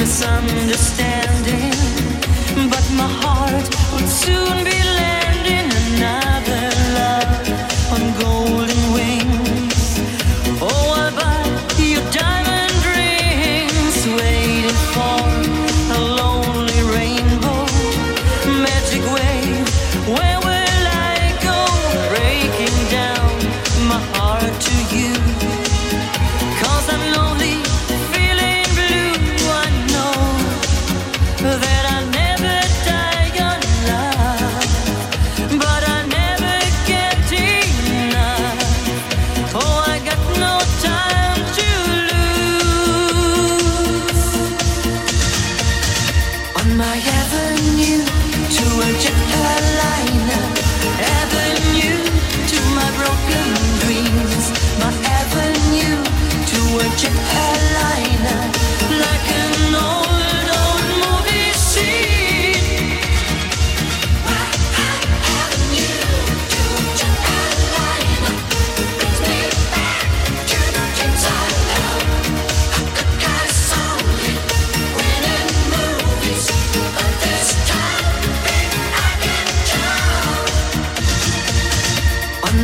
misunderstand.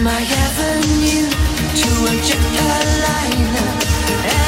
My avenue to a jet airliner.